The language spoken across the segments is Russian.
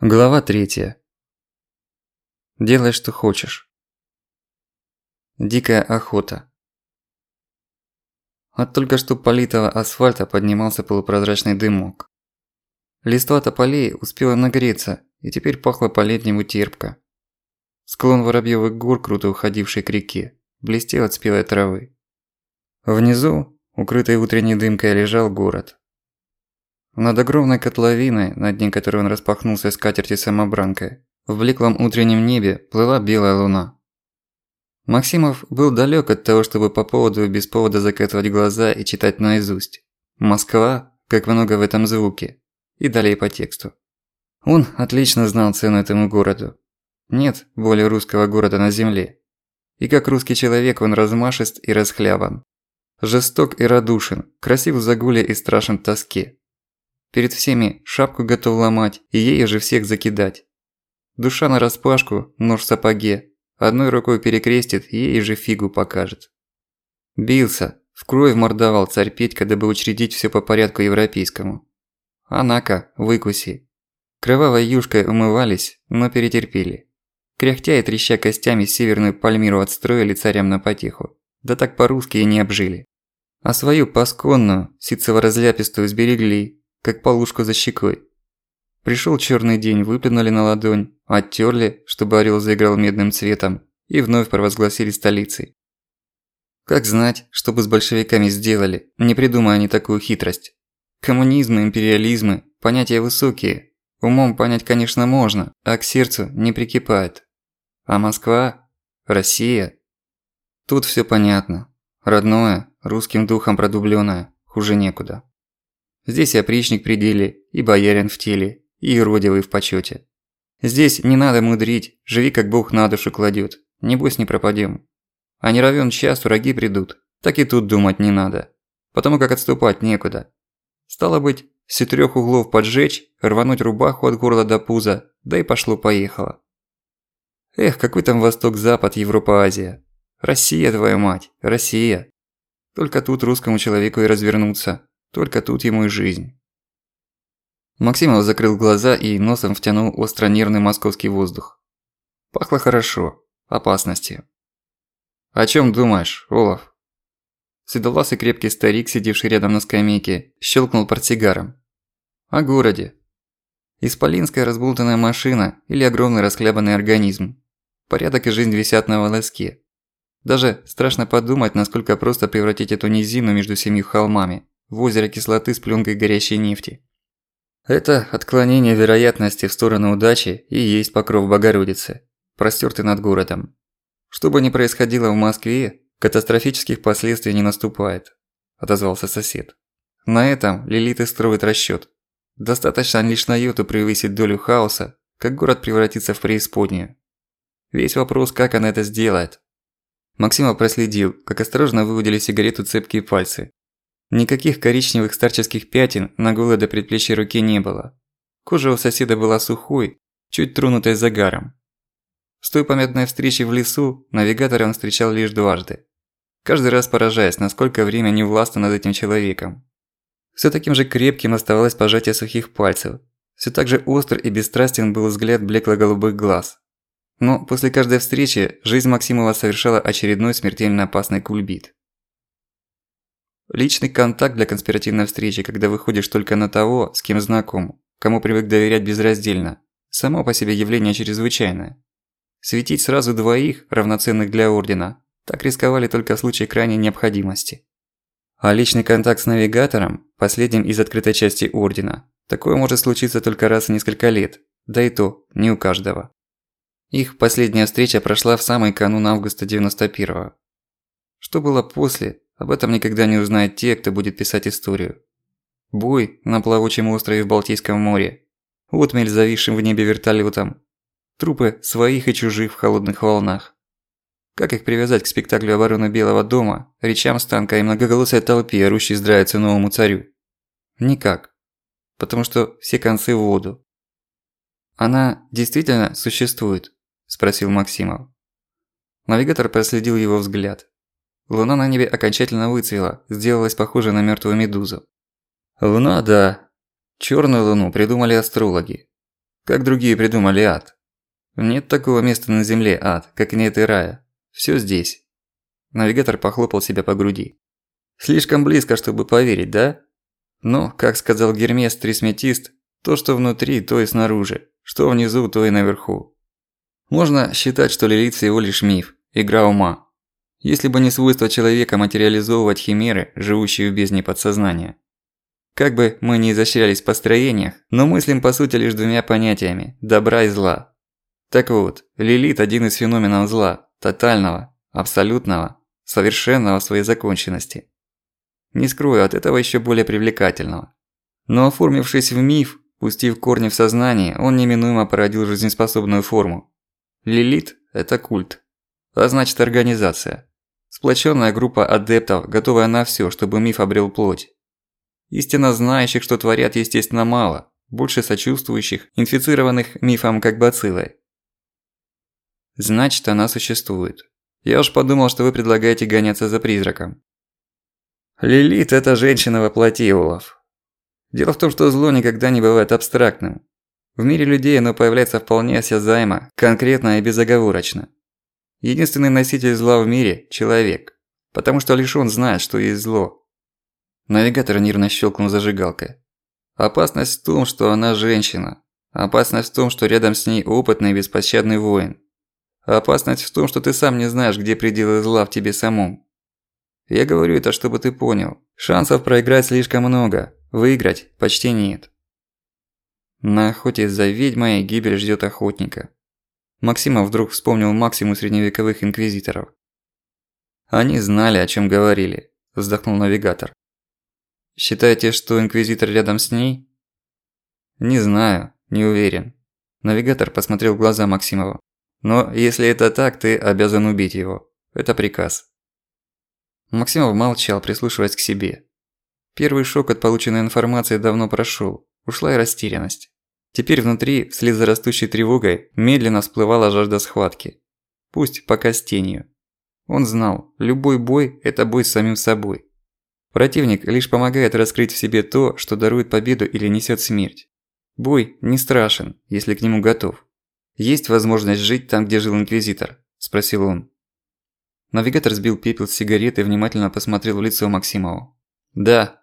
Глава третья. Делай, что хочешь. Дикая охота. От только что политого асфальта поднимался полупрозрачный дымок. Листва тополей успела нагреться, и теперь пахло по-летнему терпко. Склон Воробьёвых гор, круто уходивший к реке, блестел от спелой травы. Внизу, укрытый утренней дымкой, лежал город. Над огромной котловиной, на дне которой он распахнулся скатерти самобранкой, в блеклом утреннем небе плыла белая луна. Максимов был далек от того, чтобы по поводу и без повода закатывать глаза и читать наизусть. Москва, как много в этом звуке. И далее по тексту. Он отлично знал цену этому городу. Нет более русского города на земле. И как русский человек он размашист и расхлябан. Жесток и радушен, красив в загуле и страшен тоске. Перед всеми шапку готов ломать и ею же всех закидать. Душа нараспашку, нож в сапоге. Одной рукой перекрестит, ей же фигу покажет. Бился, в кровь мордовал царь Петька, дабы учредить все по порядку европейскому. Анака, выкуси. Кровавой юшкой умывались, но перетерпели. Кряхтя и треща костями северную Пальмиру отстроили царям на потеху. Да так по-русски и не обжили. А свою пасконную, ситцево-разляпистую сберегли, как полушку за щекой. Пришел черный день, выплюнули на ладонь, оттерли, чтобы орел заиграл медным цветом, и вновь провозгласили столицей. Как знать, что бы с большевиками сделали, не придумая они такую хитрость. Коммунизм, империализмы – понятия высокие. Умом понять, конечно, можно, а к сердцу не прикипает. А Москва? Россия? Тут все понятно. Родное, русским духом продублённое, хуже некуда. Здесь и опричник при деле, и боярин в теле, и иродивый в почёте. Здесь не надо мудрить, живи как бог на душу кладёт, небось не пропадём. А не равен час враги придут, так и тут думать не надо, потому как отступать некуда. Стало быть, с четырёх углов поджечь, рвануть рубаху от горла до пуза, да и пошло-поехало. Эх, какой там Восток-Запад, Европа-Азия. Россия, твою мать, Россия. Только тут русскому человеку и развернуться, только тут ему и жизнь. Максимов закрыл глаза и носом втянул остро-нервный московский воздух. Пахло хорошо, опасностью. «О чём думаешь, Олаф?» Седовласый крепкий старик, сидевший рядом на скамейке, щелкнул портсигаром. «О городе. Исполинская разболтанная машина или огромный расхлябанный организм. Порядок и жизнь висят на волоске. Даже страшно подумать, насколько просто превратить эту низину между семью холмами в озеро кислоты с плёнкой горящей нефти. Это отклонение вероятности в сторону удачи и есть покров Богородицы, простёртый над городом. Что бы ни происходило в Москве, катастрофических последствий не наступает, отозвался сосед. На этом лилиты строят расчёт. Достаточно лишь на йоту превысить долю хаоса, как город превратится в преисподнюю. Весь вопрос, как она это сделает. Максима проследил, как осторожно выудили сигарету цепкие пальцы, Никаких коричневых старческих пятен на голой до предплечья руке не было. Кожа у соседа была сухой, чуть тронутой загаром. С той памятной встречи в лесу навигатора он встречал лишь дважды. Каждый раз поражаясь, насколько время не властно над этим человеком. Всё таким же крепким оставалось пожатие сухих пальцев. Всё так же остр и бесстрастен был взгляд блекло-голубых глаз. Но после каждой встречи жизнь Максимова совершала очередной смертельно опасный кульбит. Личный контакт для конспиративной встречи, когда выходишь только на того, с кем знаком, кому привык доверять безраздельно. Само по себе явление чрезвычайное. Светить сразу двоих, равноценных для Ордена, так рисковали только в случае крайней необходимости. А личный контакт с навигатором, последним из открытой части Ордена, такое может случиться только раз в несколько лет, да и то не у каждого. Их последняя встреча прошла в самый канун августа 91-го. Что было после, об этом никогда не узнают те, кто будет писать историю. Бой на плавучем острове в Балтийском море. Отмель зависшим в небе вертолётом. Трупы своих и чужих в холодных волнах. Как их привязать к спектаклю обороны Белого дома, речам с танка и многоголосой толпе, орущей здравицы новому царю? Никак. Потому что все концы в воду. «Она действительно существует?» – спросил Максимов. Навигатор проследил его взгляд. Луна на небе окончательно выцвела, сделалась похожей на мёртвую медузу. Луна, да. Чёрную луну придумали астрологи. Как другие придумали ад? Нет такого места на земле, ад, как нет и рая. Всё здесь. Навигатор похлопал себя по груди. Слишком близко, чтобы поверить, да? Но, как сказал Гермес Трисметист, то, что внутри, то и снаружи, что внизу, то и наверху. Можно считать, что Лилит всего лишь миф, игра ума. Если бы не свойство человека материализовывать химеры, живущие в бездне подсознания. Как бы мы ни изощрялись в построениях, но мыслим по сути лишь двумя понятиями – добра и зла. Так вот, Лилит – один из феноменов зла, тотального, абсолютного, совершенного в своей законченности. Не скрою, от этого еще более привлекательного. Но оформившись в миф, пустив корни в сознание, он неминуемо породил жизнеспособную форму. Лилит – это культ. А значит организация. Сплоченная группа адептов, готовая на все, чтобы миф обрел плоть. Истинно знающих, что творят, естественно, мало. Больше сочувствующих, инфицированных мифом как бациллой. Значит, она существует. Я уж подумал, что вы предлагаете гоняться за призраком. Лилит – это женщина во плоти, Олаф. Дело в том, что зло никогда не бывает абстрактным. В мире людей оно появляется вполне осязаемо, конкретно и безоговорочно. Единственный носитель зла в мире – человек. Потому что лишь он знает, что есть зло. Навигатор нервно щелкнул зажигалкой. Опасность в том, что она женщина. Опасность в том, что рядом с ней опытный и беспощадный воин. Опасность в том, что ты сам не знаешь, где пределы зла в тебе самом. Я говорю это, чтобы ты понял. Шансов проиграть слишком много, выиграть почти нет. На охоте за ведьмой гибель ждёт охотника. Максимов вдруг вспомнил максимум средневековых инквизиторов. Они знали, о чём говорили, вздохнул навигатор. Считаете, что инквизитор рядом с ней? Не знаю, не уверен. Навигатор посмотрел в глаза Максимова. Но если это так, ты обязан убить его. Это приказ. Максимов молчал, прислушиваясь к себе. Первый шок от полученной информации давно прошёл. Ушла и растерянность. Теперь внутри, вслед за растущей тревогой, медленно всплывала жажда схватки. Пусть пока с тенью. Он знал, любой бой – это бой с самим собой. Противник лишь помогает раскрыть в себе то, что дарует победу или несёт смерть. Бой не страшен, если к нему готов. «Есть возможность жить там, где жил Инквизитор?» – спросил он. Навигатор сбил пепел с сигареты и внимательно посмотрел в лицо Максимову. «Да.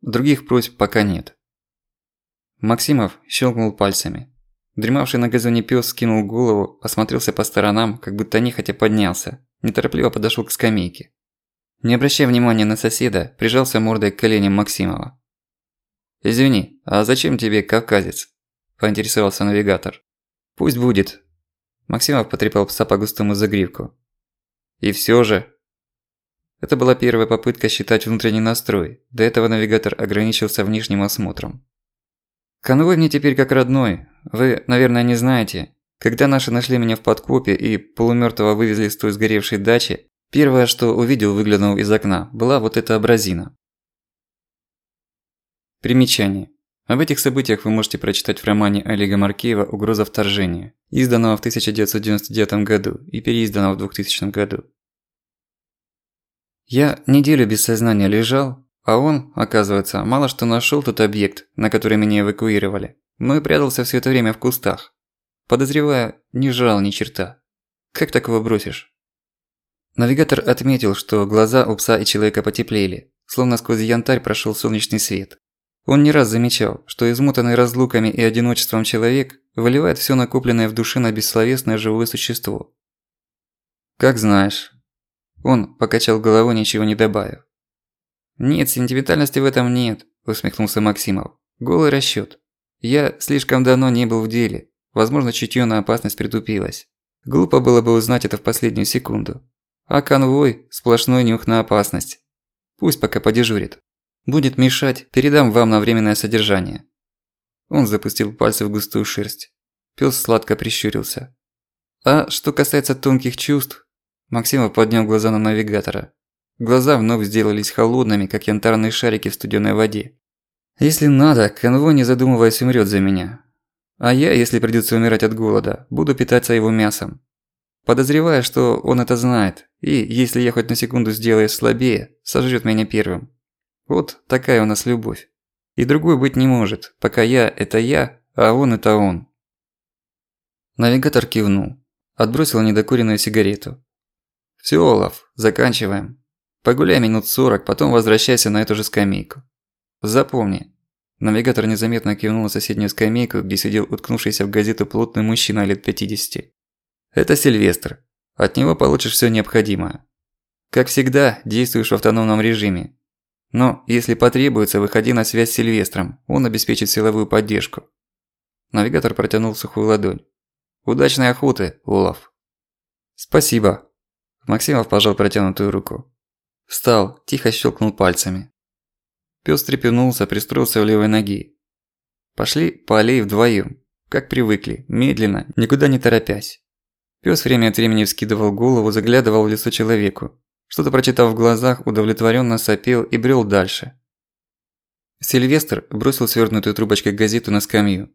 Других просьб пока нет». Максимов щелкнул пальцами. Дремавший на газоне пёс скинул голову, осмотрелся по сторонам, как будто нехотя поднялся, неторопливо подошёл к скамейке. Не обращая внимания на соседа, прижался мордой к коленям Максимова. «Извини, а зачем тебе кавказец?» – поинтересовался навигатор. «Пусть будет». Максимов потрепал пса по густому загривку. «И всё же...» Это была первая попытка считать внутренний настрой. До этого навигатор ограничился внешним осмотром. «Конвой мне теперь как родной. Вы, наверное, не знаете. Когда наши нашли меня в подкопе и полумёртвого вывезли с той сгоревшей дачи, первое, что увидел, выглянув из окна, была вот эта абразина. Примечание. Об этих событиях вы можете прочитать в романе Олега Маркеева «Угроза вторжения», изданного в 1999 году и переизданного в 2000 году. Я неделю без сознания лежал, а он, оказывается, мало что нашёл тот объект, на который меня эвакуировали, но и прятался всё это время в кустах. Подозревая, не жрал ни черта. Как такого бросишь? Навигатор отметил, что глаза у пса и человека потеплели, словно сквозь янтарь прошёл солнечный свет. Он не раз замечал, что измутанный разлуками и одиночеством человек выливает всё накопленное в душе на бессловесное живое существо. «Как знаешь». Он покачал головой, ничего не добавив. «Нет, сентиментальности в этом нет», – усмехнулся Максимов. «Голый расчёт. Я слишком давно не был в деле. Возможно, чутьё на опасность притупилось. Глупо было бы узнать это в последнюю секунду. А конвой – сплошной нюх на опасность. Пусть пока подежурит. Будет мешать, передам вам на временное содержание». Он запустил пальцы в густую шерсть. Пёс сладко прищурился. А что касается тонких чувств, Максимов поднял глаза на навигатора. Глаза вновь сделались холодными, как янтарные шарики в студеной воде. Если надо, конвой, не задумываясь, умрет за меня. А я, если придется умирать от голода, буду питаться его мясом. Подозревая, что он это знает, и если я хоть на секунду сделаю слабее, сожрет меня первым. Вот такая у нас любовь. И другой быть не может, пока я – это я, А он это он. Навигатор кивнул. Отбросил недокуренную сигарету. «Всё, Олаф, заканчиваем. Погуляй минут сорок, потом возвращайся на эту же скамейку. Запомни». Навигатор незаметно кивнул на соседнюю скамейку, где сидел уткнувшийся в газету плотный мужчина лет 50. «Это Сильвестр. От него получишь всё необходимое. Как всегда, действуешь в автономном режиме. Но, если потребуется, выходи на связь с Сильвестром, он обеспечит силовую поддержку». Навигатор протянул сухую ладонь. «Удачной охоты, Олаф!» «Спасибо!» Максимов пожал протянутую руку. Встал, тихо щелкнул пальцами. Пёс трепенулся, пристроился в левой ноги. Пошли по аллее вдвоём, как привыкли, медленно, никуда не торопясь. Пёс время от времени вскидывал голову, заглядывал в лицо человеку. Что-то прочитав в глазах, удовлетворенно сопел и брел дальше. Сильвестр бросил свернутую трубочкой газету на скамью.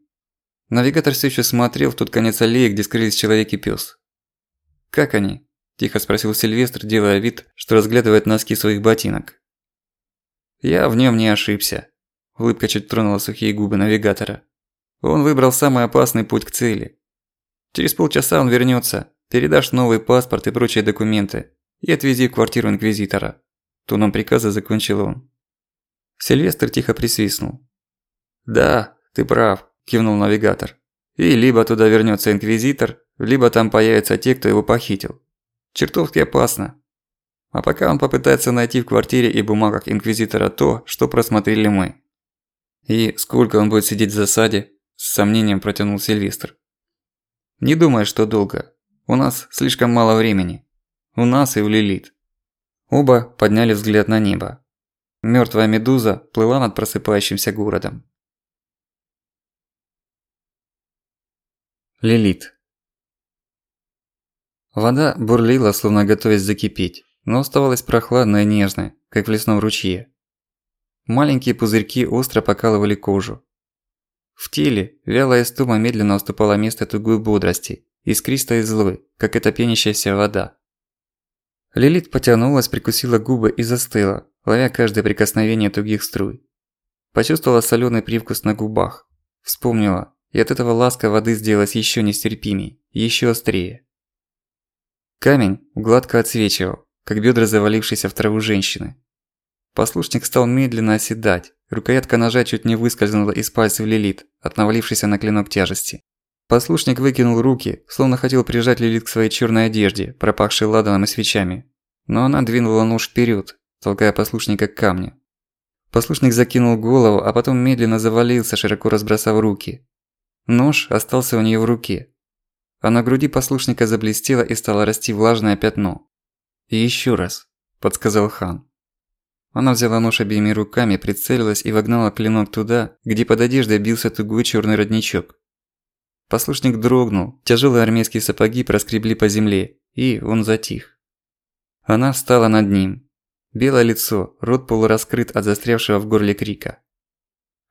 Навигатор все еще смотрел в тот конец аллеи, где скрылись человек и пес. «Как они?» – тихо спросил Сильвестр, делая вид, что разглядывает носки своих ботинок. «Я в нем не ошибся», – улыбка чуть тронула сухие губы навигатора. «Он выбрал самый опасный путь к цели. Через полчаса он вернется, передашь новый паспорт и прочие документы и отвези в квартиру Инквизитора», – тоном приказа закончил он. Сильвестр тихо присвистнул. «Да, ты прав кивнул навигатор. И либо туда вернется инквизитор, либо там появятся те, кто его похитил. Чертовски опасно. А пока он попытается найти в квартире и бумагах инквизитора то, что просмотрели мы. И сколько он будет сидеть в засаде? С сомнением протянул Сильвестр. Не думай, что долго. У нас слишком мало времени. У нас и у Лилит. Оба подняли взгляд на небо. Мёртвая медуза плыла над просыпающимся городом. Лилит. Вода бурлила, словно готовясь закипеть, но оставалась прохладной и нежной, как в лесном ручье. Маленькие пузырьки остро покалывали кожу. В теле вялая стума медленно уступала место тугой бодрости, искристой и злой, как эта пенящаяся вода. Лилит потянулась, прикусила губы и застыла, ловя каждое прикосновение тугих струй. Почувствовала солёный привкус на губах. Вспомнила, и от этого ласка воды сделалась еще нестерпимей, еще острее. Камень гладко отсвечивал, как бедра завалившейся в траву женщины. Послушник стал медленно оседать, рукоятка ножа чуть не выскользнула из пальцев Лилит, от навалившейся на клинок тяжести. Послушник выкинул руки, словно хотел прижать Лилит к своей черной одежде, пропахшей ладаном и свечами. Но она двинула нож вперед, толкая послушника к камню. Послушник закинул голову, а потом медленно завалился, широко разбросав руки, Нож остался у нее в руке. А на груди послушника заблестело и стало расти влажное пятно. «И еще раз», – подсказал хан. Она взяла нож обеими руками, прицелилась и вогнала клинок туда, где под одеждой бился тугой черный родничок. Послушник дрогнул, тяжелые армейские сапоги проскребли по земле, и он затих. Она встала над ним. Белое лицо, рот полураскрыт от застрявшего в горле крика.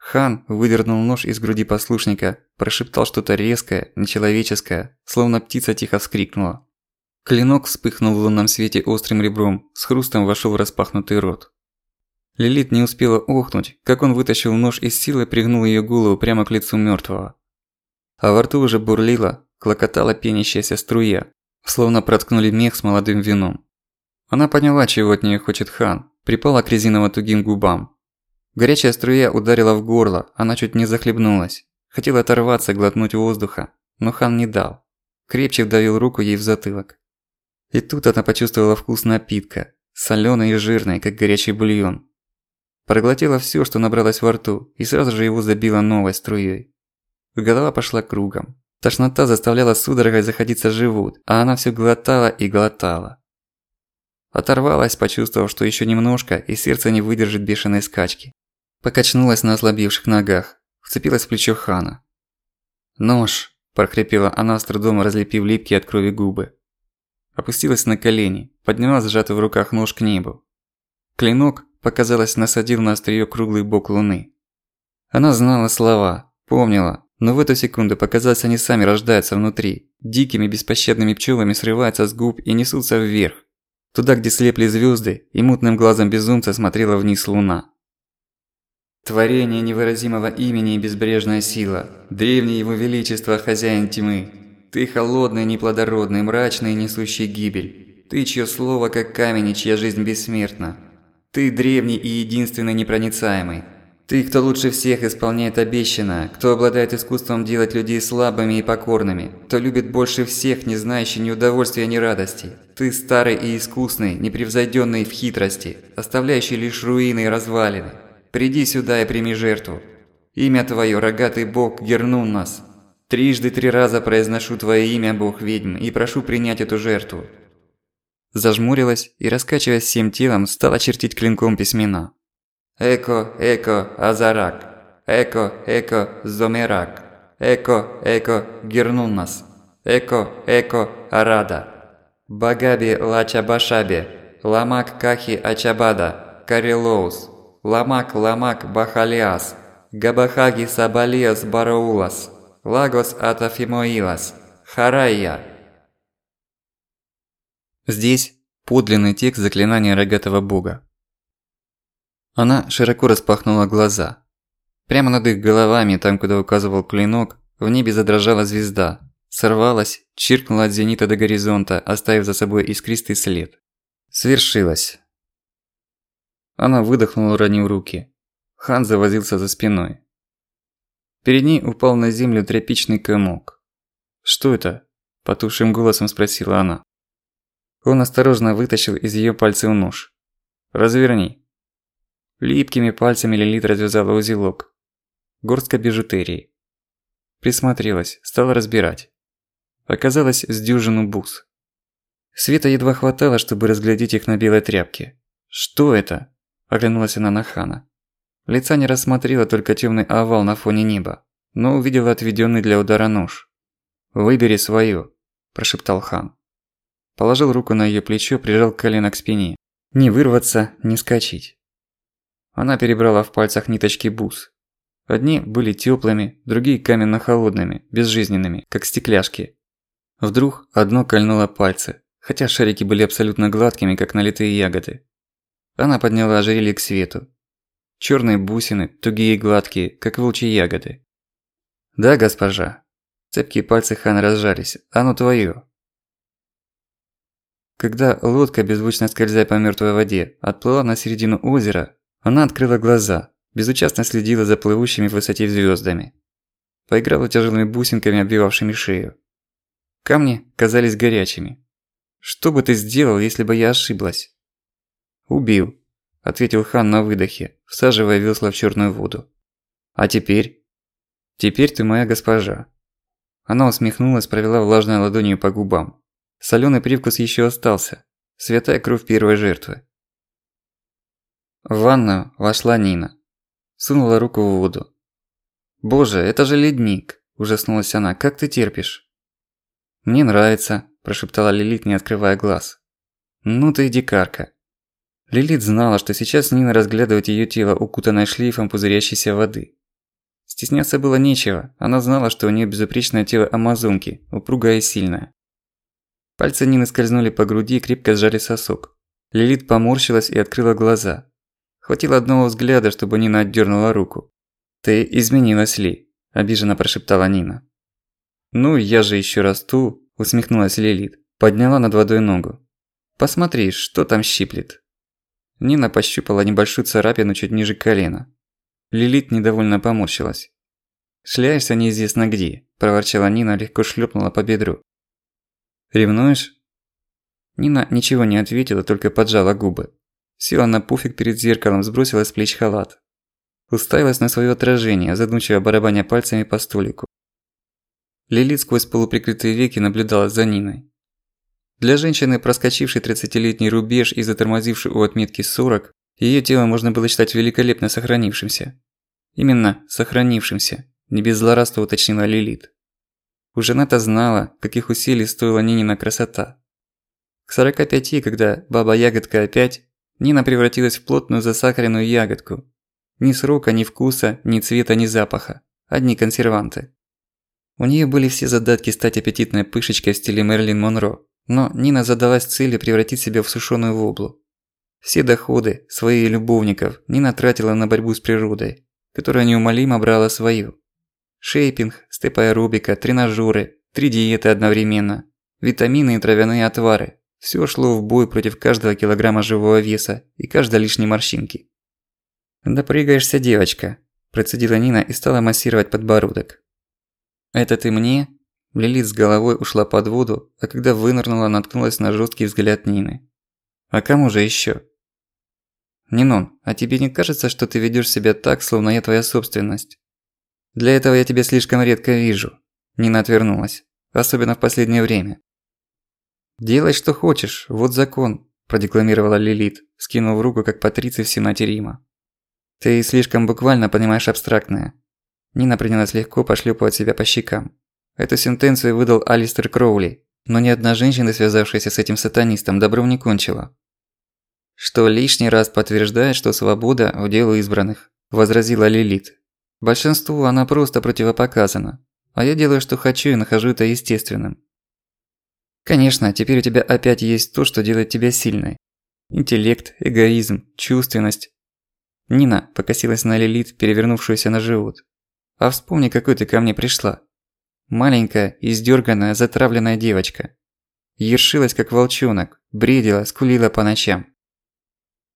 Хан выдернул нож из груди послушника, прошептал что-то резкое, нечеловеческое, словно птица тихо вскрикнула. Клинок вспыхнул в лунном свете острым ребром, с хрустом вошел в распахнутый рот. Лилит не успела охнуть, как он вытащил нож из силы пригнул ее голову прямо к лицу мертвого. А во рту уже бурлила, клокотала пенящаяся струя, словно проткнули мех с молодым вином. Она поняла, чего от нее хочет хан, припала к резиново-тугим губам, Горячая струя ударила в горло, она чуть не захлебнулась. Хотела оторваться, глотнуть воздуха, но хан не дал. Крепче вдавил руку ей в затылок. И тут она почувствовала вкус напитка, солёный и жирный, как горячий бульон. Проглотила всё, что набралось во рту, и сразу же его забила новой струей. Голова пошла кругом. Тошнота заставляла судорогой заходиться живот, а она всё глотала и глотала. Оторвалась, почувствовав, что ещё немножко, и сердце не выдержит бешеной скачки. Покачнулась на ослабевших ногах, вцепилась в плечо Хана. «Нож!» – прохрипела она, с трудом разлепив липкие от крови губы. Опустилась на колени, подняла сжатый в руках нож к небу. Клинок, показалось, насадил на острие круглый бок луны. Она знала слова, помнила, но в эту секунду показалось, они сами рождаются внутри, дикими беспощадными пчелами срываются с губ и несутся вверх, туда, где слепли звезды, и мутным глазом безумца смотрела вниз луна. Творение невыразимого имени и безбрежная сила. Древний его величество, хозяин тьмы. Ты холодный, неплодородный, мрачный, несущий гибель. Ты, чье слово как камень и чья жизнь бессмертна. Ты древний и единственный непроницаемый. Ты, кто лучше всех исполняет обещанное, кто обладает искусством делать людей слабыми и покорными, кто любит больше всех, не знающий ни удовольствия, ни радости. Ты старый и искусный, непревзойденный в хитрости, оставляющий лишь руины и развалины. Приди сюда и прими жертву. Имя твое, рогатый бог, Гернун нас. Трижды три раза произношу твое имя, бог ведьм, и прошу принять эту жертву. Зажмурилась и, раскачиваясь всем телом, стала чертить клинком письмена. Эко, эко, Азарак. Эко, эко, Зомерак. Эко, эко, Гернунас. Эко, эко, Арада. Багаби Лачабашаби. Ламак Кахи Ачабада. Карелоус. Ламак Ламак Бахалиас. Габахаги Сабалиас Бараулас. Лагос Атафимоилас. Харайя. Здесь подлинный текст заклинания рогатого бога. Она широко распахнула глаза. Прямо над их головами, там, куда указывал клинок, в небе задрожала звезда. Сорвалась, чиркнула от зенита до горизонта, оставив за собой искристый след. Свершилось. Она выдохнула, уронив руки. Хан завозился за спиной. Перед ней упал на землю тряпичный комок. «Что это?» – потухшим голосом спросила она. Он осторожно вытащил из её пальцев нож. «Разверни». Липкими пальцами Лилит развязала узелок. Горстка бижутерии. Присмотрелась, стала разбирать. Оказалось с дюжину бус. Света едва хватало, чтобы разглядеть их на белой тряпке. «Что это?» – оглянулась она на Хана. Лица не рассмотрела только темный овал на фоне неба, но увидела отведенный для удара нож. «Выбери свою», – прошептал Хан. Положил руку на ее плечо, прижал колено к спине. Не вырваться, не скачить. Она перебрала в пальцах ниточки бус. Одни были теплыми, другие каменно-холодными, безжизненными, как стекляшки. Вдруг одно кольнуло пальцы, хотя шарики были абсолютно гладкими, как налитые ягоды. Она подняла ожерелье к свету. Черные бусины, тугие и гладкие, как волчьи ягоды. «Да, госпожа». Цепкие пальцы Хана разжались. «Оно твоё». Когда лодка, беззвучно скользя по мёртвой воде, отплыла на середину озера, она открыла глаза, безучастно следила за плывущими в высоте звёздами. Поиграла тяжелыми бусинками, обвивавшими шею. Камни казались горячими. «Что бы ты сделал, если бы я ошиблась?» «Убил», – ответил хан на выдохе, всаживая весла в чёрную воду. «А теперь?» «Теперь ты моя госпожа». Она усмехнулась, провела влажной ладонью по губам. Солёный привкус ещё остался. Святая кровь первой жертвы. В ванную вошла Нина. Сунула руку в воду. «Боже, это же ледник!» – ужаснулась она. «Как ты терпишь?» «Мне нравится», – прошептала Лилит, не открывая глаз. «Ну ты и дикарка». Лилит знала, что сейчас Нина разглядывает её тело, укутанное шлейфом пузырящейся воды. Стесняться было нечего, она знала, что у неё безупречное тело амазонки, упругое и сильное. Пальцы Нины скользнули по груди и крепко сжали сосок. Лилит поморщилась и открыла глаза. Хватило одного взгляда, чтобы Нина отдернула руку. «Ты изменилась, Ли», – обиженно прошептала Нина. «Ну, я же еще расту», – усмехнулась Лилит. Подняла над водой ногу. «Посмотри, что там щиплет». Нина пощупала небольшую царапину чуть ниже колена. Лилит недовольно поморщилась. «Шляешься неизвестно где», – проворчала Нина, легко шлепнула по бедру. «Ревнуешь?» Нина ничего не ответила, только поджала губы. Села на пуфик перед зеркалом, сбросила с плеч халат. Уставилась на своё отражение, задумчиво барабаня пальцами по столику. Лилит сквозь полуприкрытые веки наблюдала за Ниной. Для женщины, проскочившей 30-летний рубеж и затормозившей у отметки 40, её тело можно было считать великолепно сохранившимся. Именно сохранившимся, не без злорадства уточнила Лилит. Уже она-то знала, каких усилий стоила Нинина красота. К 45, когда баба-ягодка опять Нина превратилась в плотную засахаренную ягодку. Ни срока, ни вкуса, ни цвета, ни запаха. Одни консерванты. У нее были все задатки стать аппетитной пышечкой в стиле Мерлин Монро, но Нина задалась целью превратить себя в сушеную воблу. Все доходы, свои любовников, Нина тратила на борьбу с природой. которая неумолимо брала свою. Шейпинг, степ-аэробика, тренажёры, три диеты одновременно, витамины и травяные отвары. Всё шло в бой против каждого килограмма живого веса и каждой лишней морщинки. «Допрыгаешься, девочка», – процедила Нина и стала массировать подбородок. «Это ты мне?» Лилит с головой ушла под воду, а когда вынырнула, наткнулась на жесткий взгляд Нины. «А кому же ещё?» «Нинон, а тебе не кажется, что ты ведёшь себя так, словно я твоя собственность?» «Для этого я тебя слишком редко вижу», – Нина отвернулась. «Особенно в последнее время». «Делай, что хочешь, вот закон», – продекламировала Лилит, скинув руку, как патриций в Сенате Рима. «Ты слишком буквально понимаешь абстрактное». Нина принялась легко пошлёпывать себя по щекам. Эту сентенцию выдал Алистер Кроули, но ни одна женщина, связавшаяся с этим сатанистом, добром не кончила. «Что лишний раз подтверждает, что свобода – удел избранных», – возразила Лилит. «Большинству она просто противопоказана, а я делаю, что хочу и нахожу это естественным». Конечно, теперь у тебя опять есть то, что делает тебя сильной. Интеллект, эгоизм, чувственность. Нина покосилась на Лилит, перевернувшуюся на живот. А вспомни, какой ты ко мне пришла. Маленькая, издёрганная, затравленная девочка. Ершилась, как волчонок, бредила, скулила по ночам.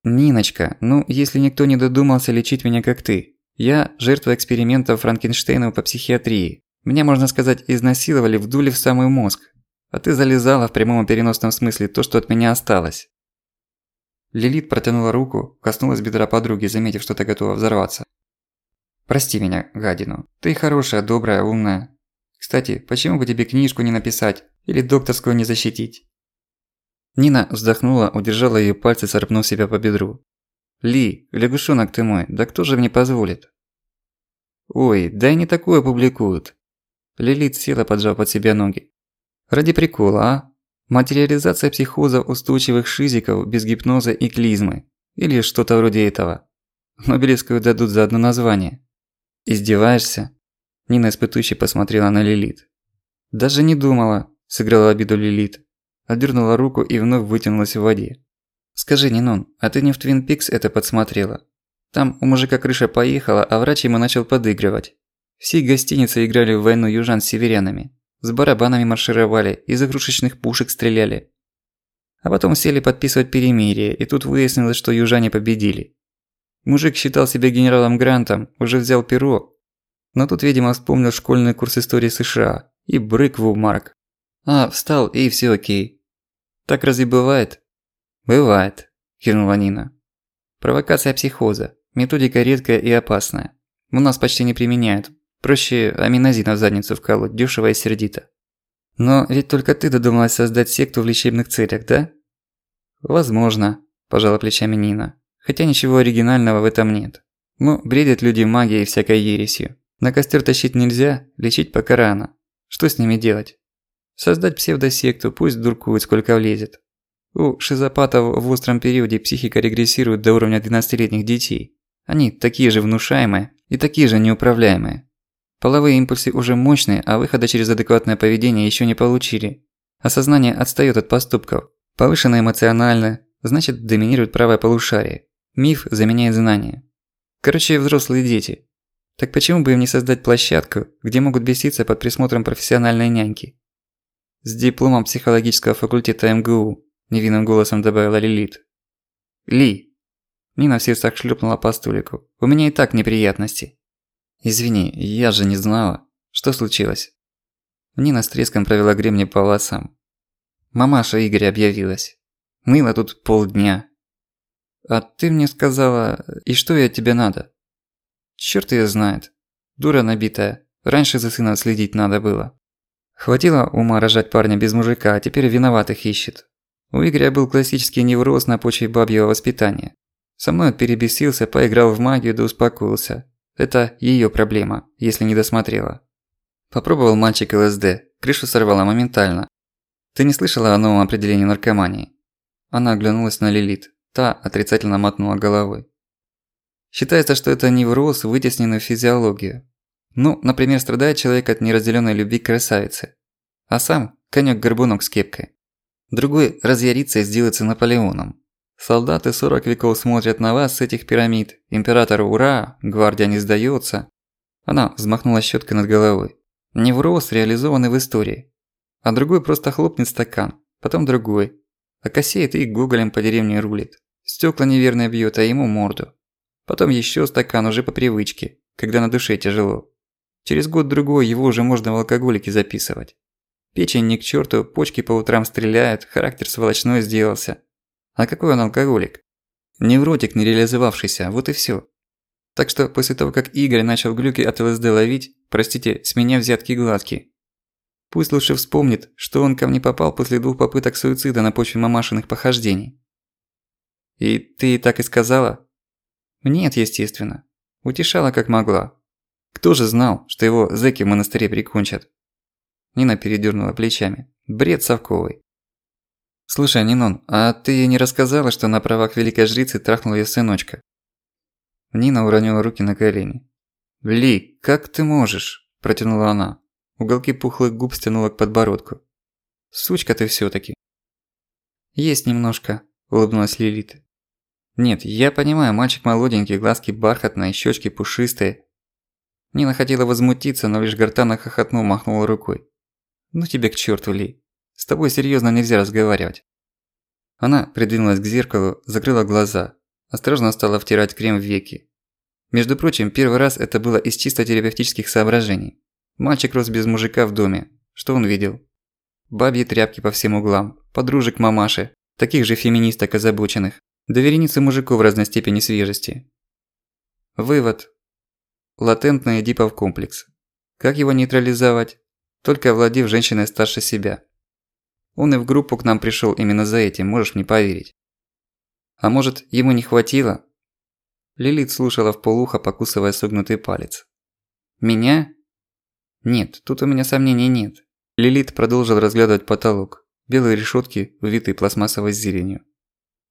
«Ниночка, ну, если никто не додумался лечить меня как ты. Я – жертва экспериментов Франкенштейна по психиатрии. Меня, можно сказать, изнасиловали, вдули в самый мозг. А ты залезала в прямом и переносном смысле то, что от меня осталось». Лилит протянула руку, коснулась бедра подруги, заметив, что ты готова взорваться. «Прости меня, гадину. Ты хорошая, добрая, умная, кстати, почему бы тебе книжку не написать или докторскую не защитить?» Нина вздохнула, удержала её пальцы, царапнув себя по бедру. «Ли, лягушонок ты мой, да кто же мне позволит?» «Ой, да и не такое публикуют». Лилит села, поджав под себя ноги. «Ради прикола, а? Материализация психоза устойчивых шизиков без гипноза и клизмы. Или что-то вроде этого. Нобелевскую дадут за одно название. Издеваешься?» Нина испытующе посмотрела на Лилит. «Даже не думала», – сыграла обиду Лилит. Отдернула руку и вновь вытянулась в воде. «Скажи, Нинон, а ты не в Твин Пикс это подсмотрела? Там у мужика крыша поехала, а врач ему начал подыгрывать. Все гостиницы играли в войну южан с северянами. С барабанами маршировали, из игрушечных пушек стреляли. А потом сели подписывать перемирие, и тут выяснилось, что южане победили. Мужик считал себя генералом Грантом, уже взял перо, но тут, видимо, вспомнил школьный курс истории США и брык Марк. А, встал и все окей. Так разве бывает? Бывает, кивнула Нина. Провокация психоза. Методика редкая и опасная. У нас почти не применяют. Проще аминозина в задницу вколоть, дешево и сердито. Но ведь только ты додумалась создать секту в лечебных целях, да? Возможно, пожала плечами Нина. Хотя ничего оригинального в этом нет. Ну, бредят люди магией и всякой ересью. На костер тащить нельзя, лечить пока рано. Что с ними делать? Создать псевдосекту, пусть дуркует, сколько влезет. У шизопатов в остром периоде психика регрессирует до уровня 12-летних детей. Они такие же внушаемые и такие же неуправляемые. Половые импульсы уже мощные, а выхода через адекватное поведение еще не получили. Осознание отстаёт от поступков. Повышенно эмоционально, значит доминирует правое полушарие. Миф заменяет знание. Короче, взрослые дети. Так почему бы им не создать площадку, где могут беситься под присмотром профессиональной няньки? С дипломом психологического факультета МГУ, невинным голосом добавила Лилит. Ли. Нина в сердцах шлепнула по столику. У меня и так неприятности. Извини, я же не знала. Что случилось? Нина с треском провела гремни по волосам. Мамаша Игоря объявилась. Ныла тут полдня. А ты мне сказала, и что я тебе надо? Чёрт её знает. Дура набитая. Раньше за сына следить надо было. Хватило ума рожать парня без мужика, а теперь виноватых ищет. У Игоря был классический невроз на почве бабьего воспитания. Со мной он перебесился, поиграл в магию да успокоился. Это её проблема, если не досмотрела. Попробовал мальчик ЛСД, крышу сорвала моментально. Ты не слышала о новом определении наркомании? Она оглянулась на Лилит. Та отрицательно мотнула головой. Считается, что это невроз, вытесненный в физиологию. Ну, например, страдает человек от неразделенной любви к красавице. А сам – конёк-горбунок с кепкой. Другой разъярится и сделается Наполеоном. Солдаты 40 веков смотрят на вас с этих пирамид. Император ура, гвардия не сдается. Она взмахнула щеткой над головой. Невроз реализованный в истории. А другой просто хлопнет стакан, потом другой. А косеет и гоголем по деревне рулит. Стекла неверно бьет, а ему морду. Потом еще стакан уже по привычке, когда на душе тяжело. Через год-другой его уже можно в алкоголике записывать. Печень ни к черту, почки по утрам стреляют, характер сволочной сделался. А какой он алкоголик? Невротик не реализовавшийся, вот и всё. Так что после того, как Игорь начал глюки от ЛСД ловить, простите, с меня взятки гладкие. Пусть лучше вспомнит, что он ко мне попал после двух попыток суицида на почве мамашиных похождений. И ты так и сказала? Нет, естественно. Утешала как могла. Кто же знал, что его зэки в монастыре прикончат? Нина передёрнула плечами. Бред совковый. Слушай, Нинон, а ты не рассказала, что на правах великой жрицы трахнул её сыночка? Нина уронила руки на колени. «Ли, как ты можешь?» – протянула она. Уголки пухлых губ стянула к подбородку. «Сучка ты всё-таки». «Есть немножко», – улыбнулась Лилит. «Нет, я понимаю, мальчик молоденький, глазки бархатные, щёчки пушистые». Нина хотела возмутиться, но лишь гортанно хохотнул, махнула рукой. «Ну тебе к чёрту, Ли. С тобой серьёзно нельзя разговаривать». Она придвинулась к зеркалу, закрыла глаза, Осторожно стала втирать крем в веки. Между прочим, первый раз это было из чисто терапевтических соображений. Мальчик рос без мужика в доме. Что он видел? Бабьи тряпки по всем углам, подружек мамаши, таких же феминисток озабоченных, до вереницы мужиков разной степени свежести. Вывод. Латентный эдипов комплекс. Как его нейтрализовать? Только овладев женщиной старше себя. Он и в группу к нам пришёл именно за этим, можешь мне поверить. А может, ему не хватило? Лилит слушала в полухо, покусывая согнутый палец. «Меня?» «Нет, тут у меня сомнений нет». Лилит продолжил разглядывать потолок. Белые решетки, увитые пластмассовой зеленью.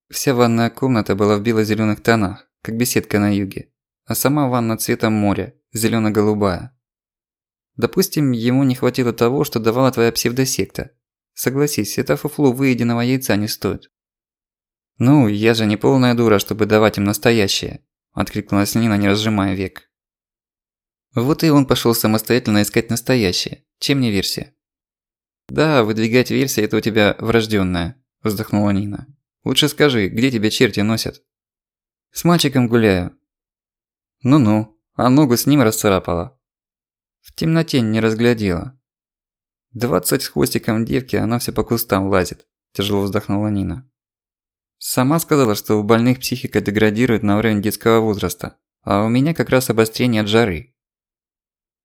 Вся ванная комната была в бело-зелёных тонах, как беседка на юге. А сама ванна цветом моря, зелено-голубая. Допустим, ему не хватило того, что давала твоя псевдосекта. Согласись, это фуфло выеденного яйца не стоит. «Ну, я же не полная дура, чтобы давать им настоящее», – откликнулась Нина, не разжимая век. Вот и он пошёл самостоятельно искать настоящее. Чем не версия? «Да, выдвигать версия – это у тебя врождённая», – вздохнула Нина. «Лучше скажи, где тебя черти носят?» «С мальчиком гуляю». «Ну-ну, а ногу с ним расцарапала». В темноте не разглядела. «Двадцать с хвостиком девки, она все по кустам лазит», – тяжело вздохнула Нина. Сама сказала, что у больных психика деградирует на уровень детского возраста, а у меня как раз обострение от жары.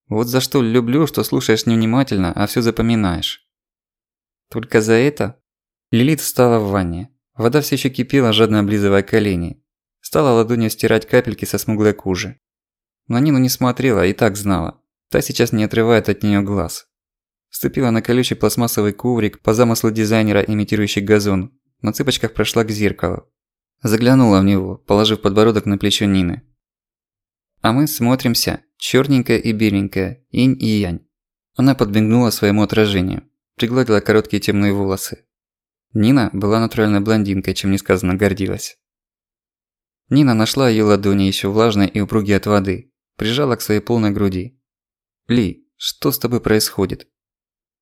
Вот за что люблю, что слушаешь невнимательно, а всё запоминаешь. Только за это Лилит встала в ванне. Вода всё ещё кипела, жадно облизывая колени. Стала ладонью стирать капельки со смуглой кожи. На Нину не смотрела, и так знала. Та сейчас не отрывает от неё глаз. Ступила на колючий пластмассовый коврик по замыслу дизайнера, имитирующий газон, на цыпочках прошла к зеркалу. Заглянула в него, положив подбородок на плечо Нины. А мы смотримся, чёрненькая и беленькая, инь и янь. Она подмигнула своему отражению, пригладила короткие темные волосы. Нина была натуральной блондинкой, чем несказанно гордилась. Нина нашла её ладони ещё влажные и упругие от воды, прижала к своей полной груди. «Ли, что с тобой происходит?»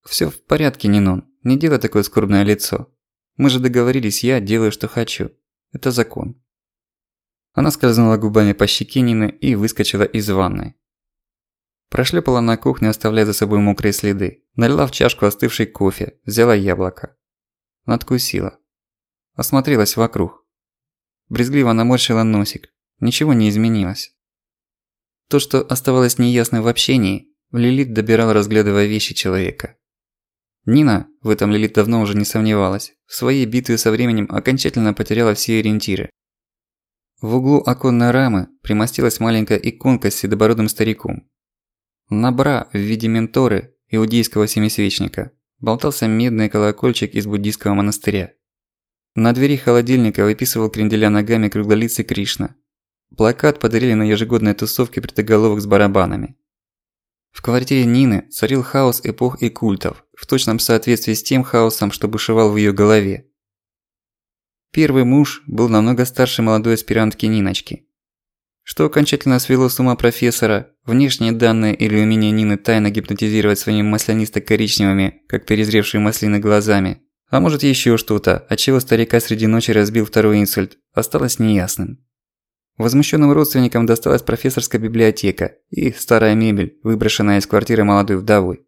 «Всё в порядке, Нинон, не делай такое скорбное лицо. Мы же договорились, я делаю, что хочу. Это закон. Она скользнула губами по щеке Нины и выскочила из ванной. Прошлепала на кухню, оставляя за собой мокрые следы. Налила в чашку остывший кофе, взяла яблоко. Надкусила. Осмотрелась вокруг. Брезгливо наморщила носик. Ничего не изменилось. То, что оставалось неясным в общении, Лилит добирала, разглядывая вещи человека. Нина, в этом Лилит давно уже не сомневалась, в своей битве со временем окончательно потеряла все ориентиры. В углу оконной рамы примостилась маленькая иконка с седобородым стариком. На бра в виде менторы, иудейского семисвечника, болтался медный колокольчик из буддийского монастыря. На двери холодильника выписывал кренделя ногами круглолицый Кришна. Плакат подарили на ежегодной тусовке притоголовок с барабанами. В квартире Нины царил хаос эпох и культов, в точном соответствии с тем хаосом, что бушевал в её голове. Первый муж был намного старше молодой аспирантки Ниночки. Что окончательно свело с ума профессора, внешние данные или умение Нины тайно гипнотизировать своими маслянисто-коричневыми, как перезревшие маслины глазами, а может еще что-то, отчего старика среди ночи разбил второй инсульт, осталось неясным. Возмущенным родственникам досталась профессорская библиотека и старая мебель, выброшенная из квартиры молодой вдовой.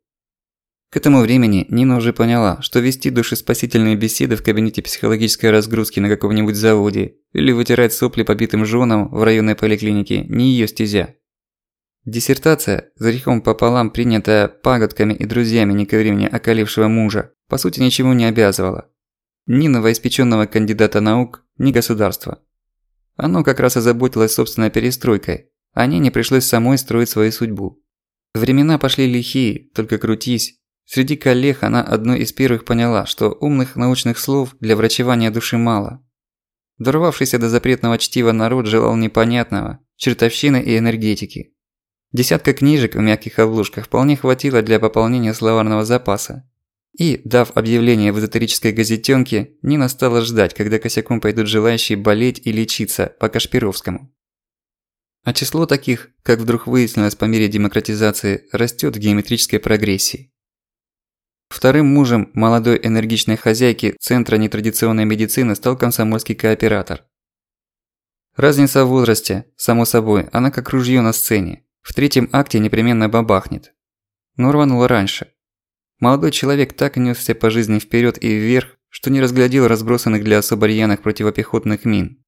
К этому времени Нина уже поняла, что вести душеспасительные беседы в кабинете психологической разгрузки на каком-нибудь заводе или вытирать сопли побитым женам в районной поликлинике не её стезя. Диссертация, за грехом пополам принятая пагодками и друзьями не ко времени окалившего мужа, по сути ничему не обязывала. Ни новоиспечённого кандидата наук, ни государства. Оно как раз озаботилось собственной перестройкой, а не пришлось самой строить свою судьбу. Времена пошли лихие, только крутись, Среди коллег она одной из первых поняла, что умных научных слов для врачевания души мало. Дорвавшийся до запретного чтива народ желал непонятного, чертовщины и энергетики. Десятка книжек в мягких обложках вполне хватило для пополнения словарного запаса. И, дав объявление в эзотерической газетенке, Нина стала ждать, когда косяком пойдут желающие болеть и лечиться по Кашпировскому. А число таких, как вдруг выяснилось по мере демократизации, растет в геометрической прогрессии. Вторым мужем молодой энергичной хозяйки Центра нетрадиционной медицины стал комсомольский кооператор. Разница в возрасте, само собой, она как ружье на сцене. В третьем акте непременно бабахнет. Но рвануло раньше. Молодой человек так нёсся по жизни вперед и вверх, что не разглядел разбросанных для особо рьяных противопехотных мин.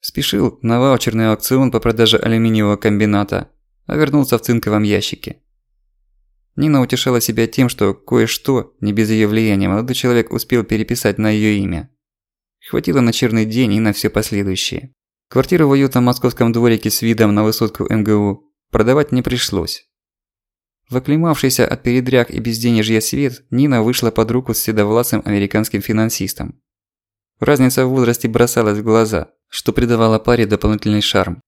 Спешил на ваучерный аукцион по продаже алюминиевого комбината, а вернулся в цинковом ящике. Нина утешала себя тем, что кое-что, не без её влияния, молодой человек успел переписать на её имя. Хватило на черный день и на все последующие. Квартиру в уютном московском дворике с видом на высотку МГУ продавать не пришлось. В от передряг и безденежья свет, Нина вышла под руку с седовласым американским финансистом. Разница в возрасте бросалась в глаза, что придавало паре дополнительный шарм.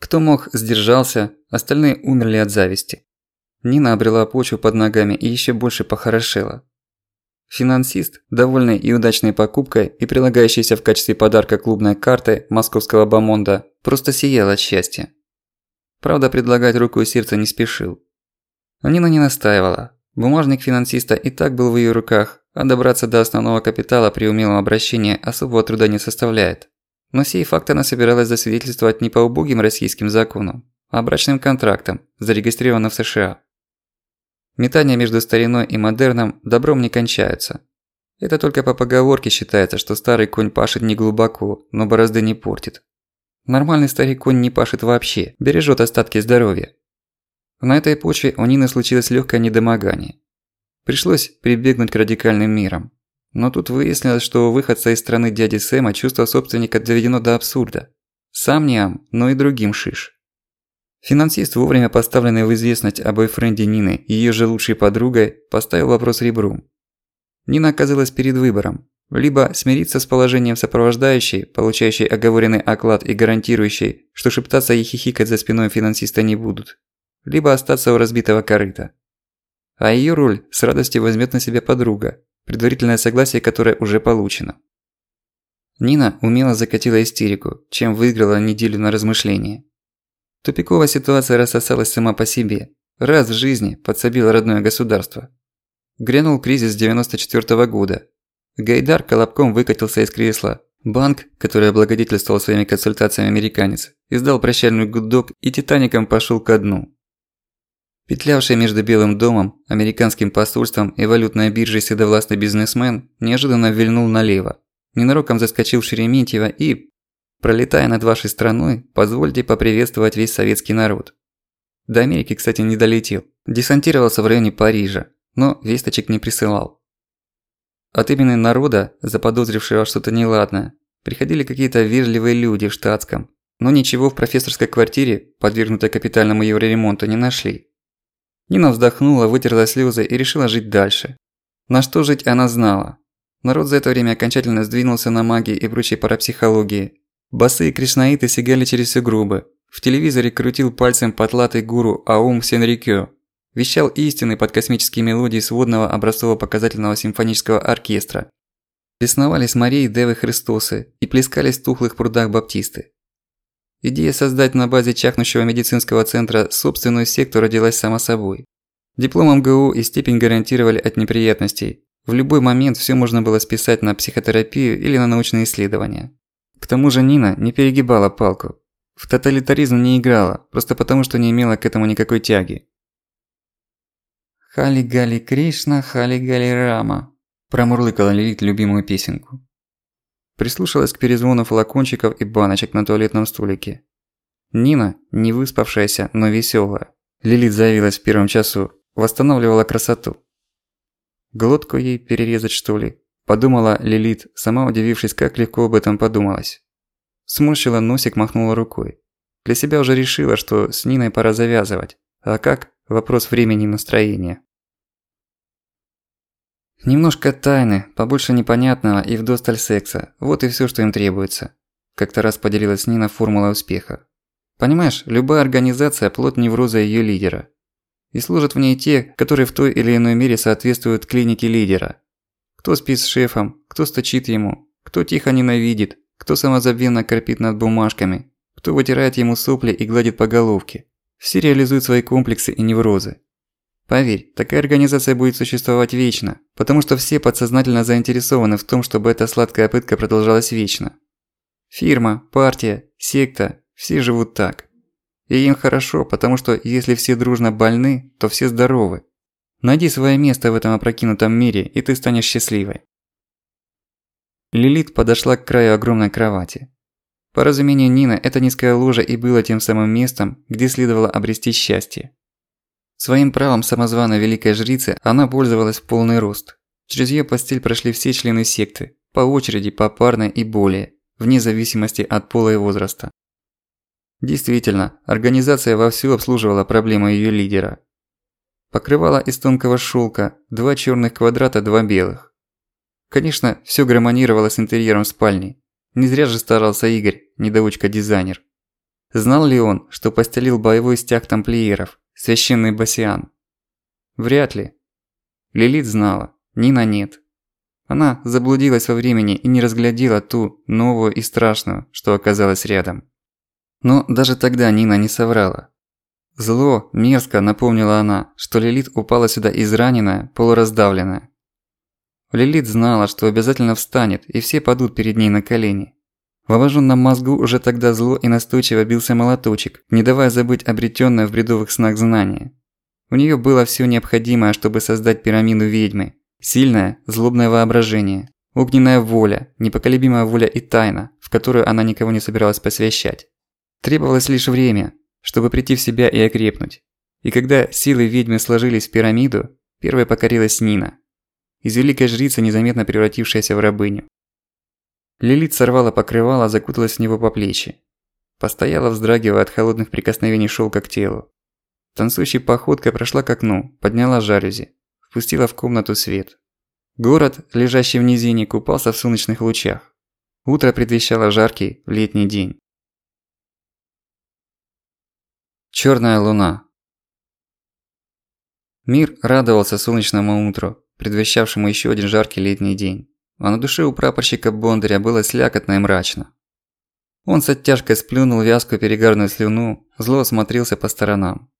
Кто мог, сдержался, остальные умерли от зависти. Нина обрела почву под ногами и еще больше похорошела. Финансист, довольный и удачной покупкой и прилагающейся в качестве подарка клубной карты московского бомонда, просто сиял от счастья. Правда, предлагать руку и сердце не спешил. Нина не настаивала. Бумажник финансиста и так был в ее руках, а добраться до основного капитала при умелом обращении особого труда не составляет. Но сей факт она собиралась засвидетельствовать не по убогим российским законам, а брачным контрактам, зарегистрированным в США. Метания между стариной и модерном добром не кончаются. Это только по поговорке считается, что старый конь пашет не глубоко, но борозды не портит. Нормальный старый конь не пашет вообще, бережет остатки здоровья. На этой почве у Нины случилось легкое недомогание. Пришлось прибегнуть к радикальным мерам. Но тут выяснилось, что у выходца из страны дяди Сэма чувство собственника доведено до абсурда. Сам не ам, но и другим шиш. Финансист, вовремя поставленный в известность о бойфренде Нины её же лучшей подругой, поставил вопрос ребром. Нина оказалась перед выбором. Либо смириться с положением сопровождающей, получающей оговоренный оклад и гарантирующей, что шептаться и хихикать за спиной финансиста не будут. Либо остаться у разбитого корыта. А её роль с радостью возьмет на себя подруга, предварительное согласие которой уже получено. Нина умело закатила истерику, чем выиграла неделю на размышление. Тупиковая ситуация рассосалась сама по себе. Раз в жизни подсобило родное государство. Грянул кризис 94 -го года. Гайдар колобком выкатился из кресла. Банк, который облагодетельствовал своими консультациями американец, издал прощальный гудок и Титаником пошел ко дну. Петлявший между Белым домом, американским посольством и валютной биржей седовластный бизнесмен неожиданно вильнул налево. Ненароком заскочил в Шереметьево и, Пролетая над вашей страной, позвольте поприветствовать весь советский народ. До Америки, кстати, не долетел. Десантировался в районе Парижа, но весточек не присылал. От имени народа, заподозрившего что-то неладное, приходили какие-то вежливые люди в штатском, но ничего в профессорской квартире, подвергнутой капитальному евроремонту, не нашли. Нина вздохнула, вытерла слезы и решила жить дальше. На что жить она знала. Народ за это время окончательно сдвинулся на магии и прочей парапсихологии, Басы и кришнаиты сигали через всю грубо. В телевизоре крутил пальцем потлатый гуру Аум Сенрикё. Вещал истины под космические мелодии сводного образцово-показательного симфонического оркестра. Бесновались Марии Девы Христосы и плескались в тухлых прудах баптисты. Идея создать на базе чахнущего медицинского центра собственную секту родилась сама собой. Диплом МГУ и степень гарантировали от неприятностей. В любой момент все можно было списать на психотерапию или на научные исследования. К тому же Нина не перегибала палку. В тоталитаризм не играла, просто потому что не имела к этому никакой тяги. «Хали-гали Кришна, хали-гали Рама», – промурлыкала Лилит любимую песенку. Прислушалась к перезвону флакончиков и баночек на туалетном столике. Нина, не выспавшаяся, но веселая. Лилит заявилась в первом часу, восстанавливала красоту. Глотку ей перерезать что ли? Подумала Лилит, сама удивившись, как легко об этом подумалась. Сморщила носик, махнула рукой. Для себя уже решила, что с Ниной пора завязывать. А как? Вопрос времени и настроения. Немножко тайны, побольше непонятного и вдосталь секса. Вот и всё, что им требуется. Как-то раз поделилась Нина формулой успеха. Понимаешь, любая организация – плод невроза её лидера. И служат в ней те, которые в той или иной мере соответствуют клинике лидера. Кто спит с шефом, кто сточит ему, кто тихо ненавидит, кто самозабвенно корпит над бумажками, кто вытирает ему сопли и гладит по головке. Все реализуют свои комплексы и неврозы. Поверь, такая организация будет существовать вечно, потому что все подсознательно заинтересованы в том, чтобы эта сладкая пытка продолжалась вечно. Фирма, партия, секта – все живут так. И им хорошо, потому что если все дружно больны, то все здоровы. Найди свое место в этом опрокинутом мире, и ты станешь счастливой. Лилит подошла к краю огромной кровати. По разумению Нины, эта низкая ложа и было тем самым местом, где следовало обрести счастье. Своим правом самозваной великой жрицы она пользовалась в полный рост. Через её постель прошли все члены секты, по очереди, попарно и более, вне зависимости от пола и возраста. Действительно, организация вовсю обслуживала проблемы её лидера. Покрывала из тонкого шелка, два чёрных квадрата, два белых. Конечно, всё гармонировало с интерьером спальни. Не зря же старался Игорь, недоучка-дизайнер. Знал ли он, что постелил боевой стяг тамплиеров, священный Басиан? Вряд ли. Лилит знала, Нина нет. Она заблудилась во времени и не разглядела ту, новую и страшную, что оказалась рядом. Но даже тогда Нина не соврала. Зло, мерзко напомнила она, что Лилит упала сюда израненная, полураздавленная. Лилит знала, что обязательно встанет, и все падут перед ней на колени. В обожженном мозгу уже тогда зло и настойчиво бился молоточек, не давая забыть обретенное в бредовых снах знание. У нее было все необходимое, чтобы создать пирамиду ведьмы. Сильное, злобное воображение, огненная воля, непоколебимая воля и тайна, в которую она никого не собиралась посвящать. Требовалось лишь время, чтобы прийти в себя и окрепнуть. И когда силы ведьмы сложились в пирамиду, первой покорилась Нина. Из великой жрицы, незаметно превратившаяся в рабыню. Лилит сорвала покрывало, закуталась в него по плечи. Постояла, вздрагивая от холодных прикосновений шелка к телу. Танцующей походкой прошла к окну, подняла жалюзи, впустила в комнату свет. Город, лежащий в низине, купался в солнечных лучах. Утро предвещало жаркий летний день. Чёрная луна. Мир радовался солнечному утру, предвещавшему ещё один жаркий летний день а на душе у прапорщика Бондаря было слякотно и мрачно. Он с оттяжкой сплюнул вязкую перегарную слюну, зло осмотрелся по сторонам.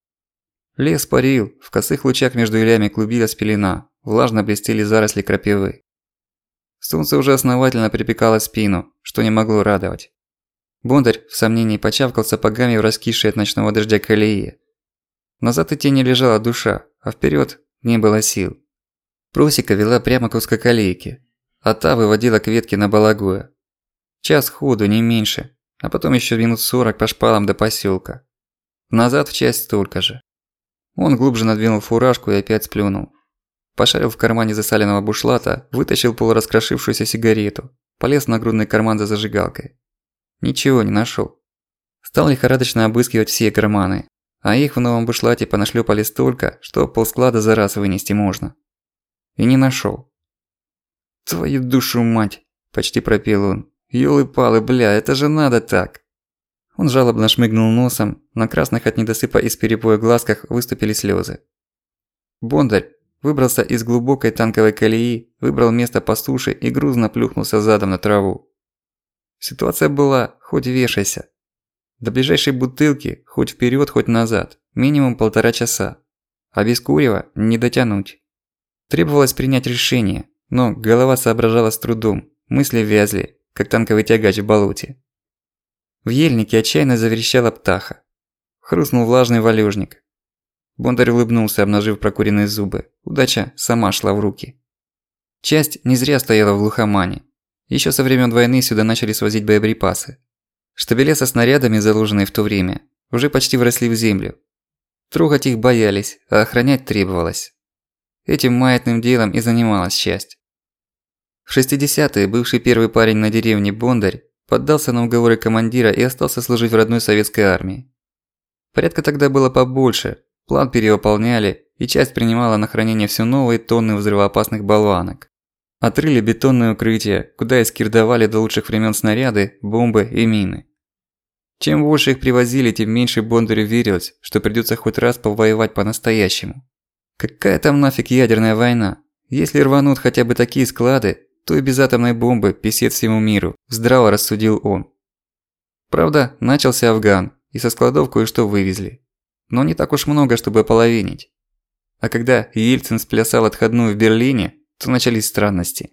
Лес парил, в косых лучах между илями клубилась пелена, влажно блестели заросли крапивы. Солнце уже основательно припекало спину, что не могло радовать. Бондарь в сомнении почавкал сапогами в раскисшей от ночного дождя колеи. Назад идти не лежала душа, а вперед не было сил. Просека вела прямо к узкоколейке, а та выводила к ветке на Балагуя. Час ходу, не меньше, а потом еще минут сорок по шпалам до поселка. Назад в часть столько же. Он глубже надвинул фуражку и опять сплюнул. Пошарил в кармане засаленного бушлата, вытащил полураскрошившуюся сигарету, полез на грудный карман за зажигалкой. Ничего не нашел. Стал лихорадочно обыскивать все карманы, а их в новом бушлате понашлёпали столько, что полсклада за раз вынести можно. И не нашел. «Твою душу мать!» – почти пропел он. «Ёлы-палы, бля, это же надо так!» Он жалобно шмыгнул носом, на красных от недосыпа из перепоя глазках выступили слезы. Бондарь, выбрался из глубокой танковой колеи, выбрал место по суше и грузно плюхнулся задом на траву. Ситуация была «хоть вешайся». До ближайшей бутылки хоть вперед, хоть назад, минимум полтора часа. А без курева не дотянуть. Требовалось принять решение, но голова соображала с трудом, мысли вязли, как танковый тягач в болоте. В ельнике отчаянно заверещала птаха. Хрустнул влажный валежник. Бондарь улыбнулся, обнажив прокуренные зубы. Удача сама шла в руки. Часть не зря стояла в глухомане. Еще со времен войны сюда начали свозить боеприпасы. Штабеля со снарядами, заложенные в то время, уже почти вросли в землю. Трогать их боялись, а охранять требовалось. Этим маятным делом и занималась часть. В 60-е бывший первый парень на деревне Бондарь поддался на уговоры командира и остался служить в родной советской армии. Порядка тогда было побольше, план перевыполняли, и часть принимала на хранение все новые тонны взрывоопасных болванок. Отрыли бетонное укрытие, куда эскирдовали до лучших времен снаряды, бомбы и мины. Чем больше их привозили, тем меньше Бондарю верилось, что придётся хоть раз повоевать по-настоящему. Какая там нафиг ядерная война? Если рванут хотя бы такие склады, то и без атомной бомбы писец всему миру, здраво рассудил он. Правда, начался Афган, и со складов кое-что вывезли. Но не так уж много, чтобы ополовинить. А когда Ельцин сплясал отходную в Берлине, то начались странности.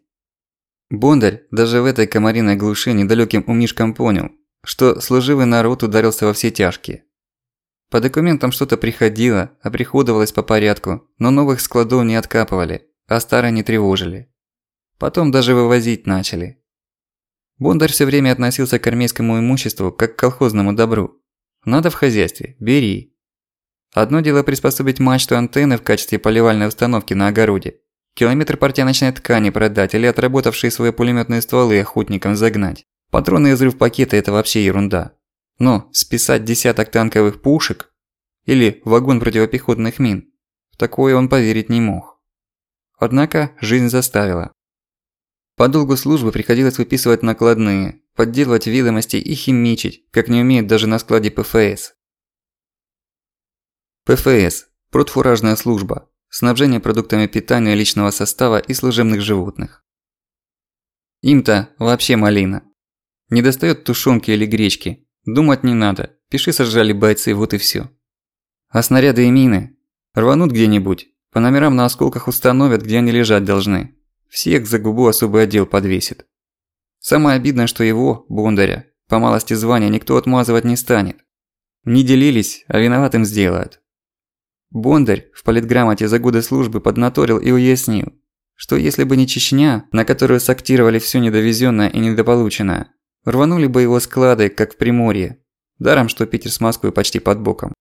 Бондарь даже в этой комариной глуши недалёким умишкам понял, что служивый народ ударился во все тяжкие. По документам что-то приходило, оприходовалось по порядку, но новых складов не откапывали, а старые не тревожили. Потом даже вывозить начали. Бондарь все время относился к армейскому имуществу как к колхозному добру. Надо в хозяйстве – бери. Одно дело приспособить мачту антенны в качестве поливальной установки на огороде. Километр портяночной ткани продать или отработавшие свои пулемётные стволы охотникам загнать. Патроны и взрыв пакета – это вообще ерунда. Но списать десяток танковых пушек или вагон противопехотных мин – в такое он поверить не мог. Однако жизнь заставила. По долгу службы приходилось выписывать накладные, подделывать ведомости и химичить, как не умеет даже на складе ПФС. ПФС – продфуражная служба, снабжение продуктами питания личного состава и служебных животных. Им-то вообще малина. Не достает тушенки или гречки. Думать не надо. Пиши сожрали бойцы, вот и все. А снаряды и мины? Рванут где-нибудь. По номерам на осколках установят, где они лежать должны. Всех за губу особый отдел подвесит. Самое обидное, что его, Бондаря, по малости звания никто отмазывать не станет. Не делились, а виноватым сделают. Бондарь в политграмоте за годы службы поднаторил и уяснил, что если бы не Чечня, на которую сактировали все недовезенное и недополученное, рванули бы его склады, как в Приморье, даром, что Питер с Москвой почти под боком.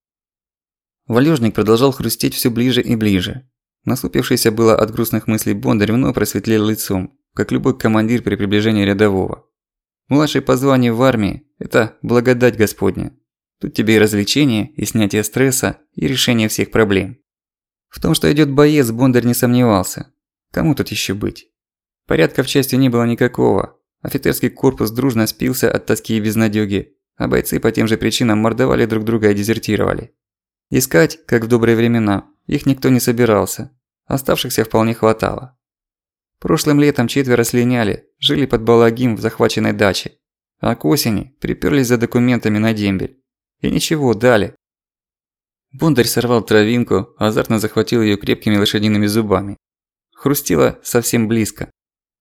Валежник продолжал хрустеть все ближе и ближе. Насупившийся было от грустных мыслей Бондарь вновь просветлел лицом, как любой командир при приближении рядового. Младший по званию в армии – это благодать Господня. Тут тебе и развлечение, и снятие стресса, и решение всех проблем. В том, что идёт боец, Бондарь не сомневался. Кому тут ещё быть? Порядка в части не было никакого. Офицерский корпус дружно спился от тоски и безнадёги, а бойцы по тем же причинам мордовали друг друга и дезертировали. Искать, как в добрые времена, их никто не собирался. Оставшихся вполне хватало. Прошлым летом четверо слиняли, жили под Балагим в захваченной даче. А к осени приперлись за документами на дембель. И ничего, дали. Бондарь сорвал травинку, азартно захватил её крепкими лошадиными зубами. Хрустило совсем близко.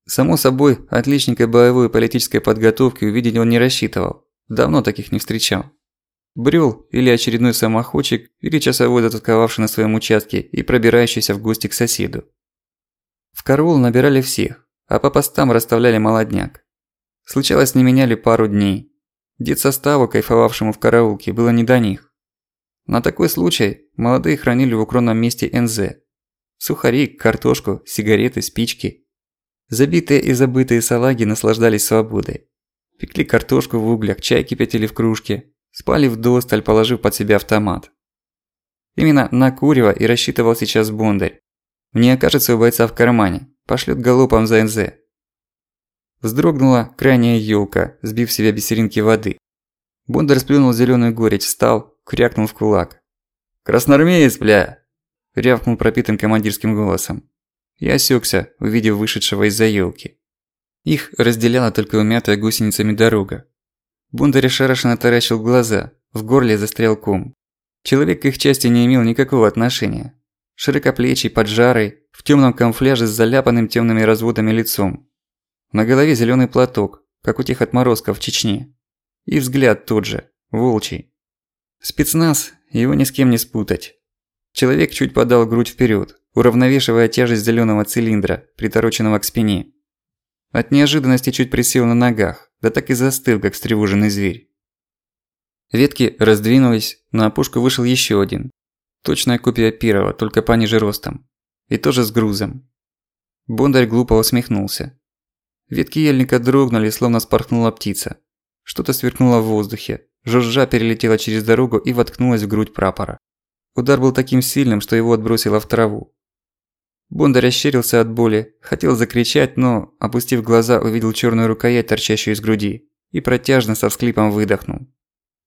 Само собой, отличника боевой и политической подготовки увидеть он не рассчитывал. Давно таких не встречал. Брёл или очередной самоходчик, или часовой, затасковавший на своем участке и пробирающийся в гости к соседу. В караул набирали всех, а по постам расставляли молодняк. Случалось, не меняли пару дней, Дед-составу, кайфовавшему в караулке, было не до них. На такой случай молодые хранили в укромном месте НЗ. Сухари, картошку, сигареты, спички. Забитые и забытые салаги наслаждались свободой. Пекли картошку в углях, чай кипятили в кружке, спали в досталь, положив под себя автомат. Именно на Курева и рассчитывал сейчас Бондарь. Не окажется у бойца в кармане, пошлет галопом за НЗ. Вздрогнула крайняя ёлка, сбив себя бисеринки воды. Бондар сплюнул зелёную горечь, встал, крякнул в кулак. «Красноармеец, бля!» – рявкнул пропитым командирским голосом. Я осёкся, увидев вышедшего из-за ёлки. Их разделяла только умятая гусеницами дорога. Бондарь ошарашенно таращил глаза, в горле застрял ком. Человек к их части не имел никакого отношения. Широкоплечий, поджарый, в тёмном камуфляже с заляпанным тёмными разводами лицом. На голове зелёный платок, как у тех отморозков в Чечне. И взгляд тот же, волчий. Спецназ, его ни с кем не спутать. Человек чуть подал грудь вперед, уравновешивая тяжесть зеленого цилиндра, притороченного к спине. От неожиданности чуть присел на ногах, да так и застыл, как встревоженный зверь. Ветки раздвинулись, на опушку вышел еще один. Точная копия первого, только пониже ростом. И тоже с грузом. Бондарь глупо усмехнулся. Ветки ельника дрогнули, словно спорхнула птица. Что-то сверкнуло в воздухе, жужжа перелетела через дорогу и воткнулась в грудь прапора. Удар был таким сильным, что его отбросило в траву. Бондарь ощерился от боли, хотел закричать, но, опустив глаза, увидел черную рукоять, торчащую из груди, и протяжно со всклипом выдохнул.